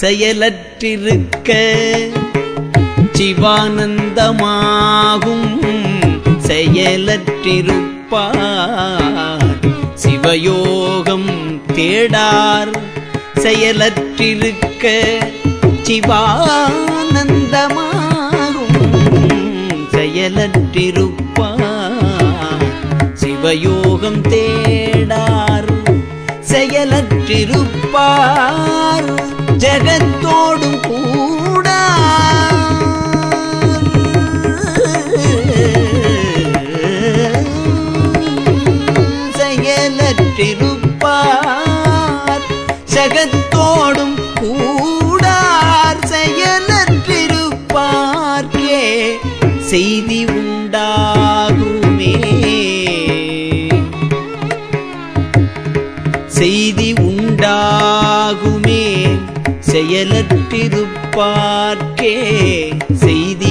செயலற்றிருக்க சிவானந்தமாகும் செயலற்றிருப்பார். சிவயோகம் தேடார் செயலற்றிருக்க சிவானந்தமாகும் செயலற்றிருப்பார். சிவயோகம் தேடார் செயலற்றிருப்பார். உலகத்தோடும் கூட. செயலற்றிருப்பார். சகத்தோடும் கூடார். செயலற்றிருப்பார்க்கே செய்தி உண்டாகுமே. செய்தி உண்டாகுமே. செயலற்றிருப்பார்க்கே. செய்தி